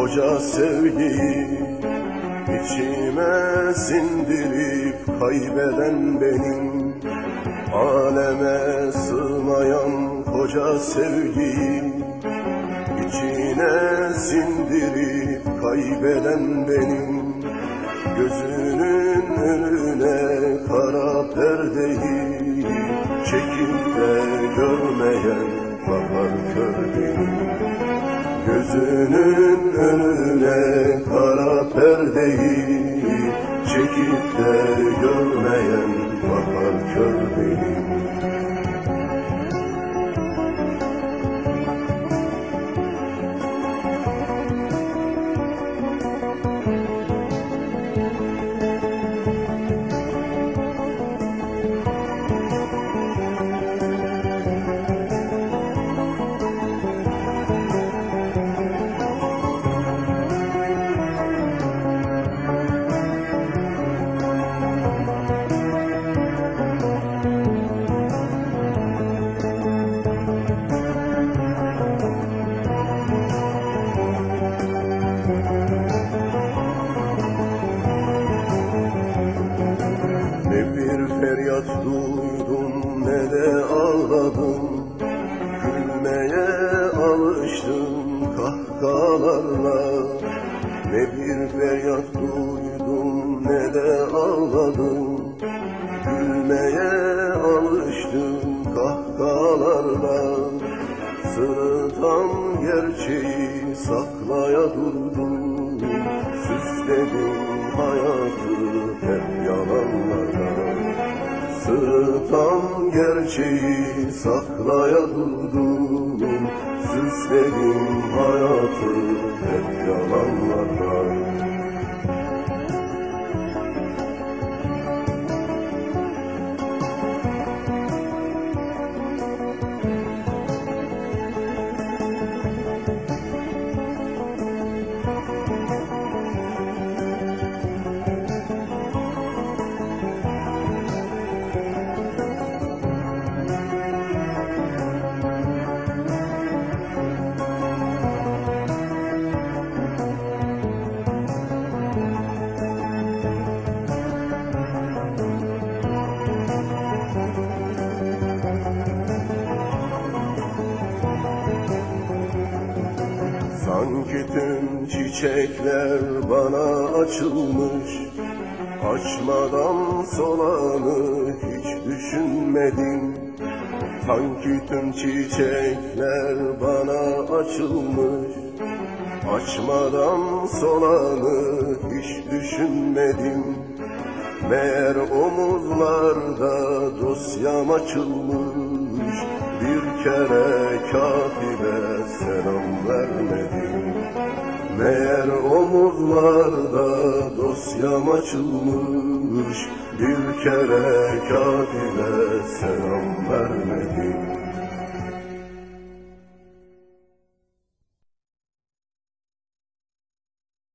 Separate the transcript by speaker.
Speaker 1: koca sevgiyi İçime sindirip kaybeden benim. Aleme sığmayan koca sevgiyi İçine sindirip kaybeden benim. Gözünün önüne kara perdeyi Çekip de görmeyen bakar kör benim Gözünün önüne kara perdeyi Çekip de görmeyen bakar kör benim Ne bir feryat duydum ne de ağladım Gülmeye alıştım kahkahalarla. Ne bir feryat duydum ne de ağladım Gülmeye alıştım kahkahalarla Sırıtan gerçeği saklaya durdum. Süsledim hayatı hep yalanlarla Sırıtan gerçeği saklaya durdum. Süsledim hayatı hep yalanlarla Sanki tüm çiçekler bana açılmış Açmadan solanı hiç düşünmedim. Sanki tüm çiçekler bana açılmış Açmadan solanı hiç düşünmedim Meğer omuzlarda dosyam açılmış. Bir kere katibe selam vermedim. Meğer omuzlarda dosyam açılmış. Bir kere katibe selam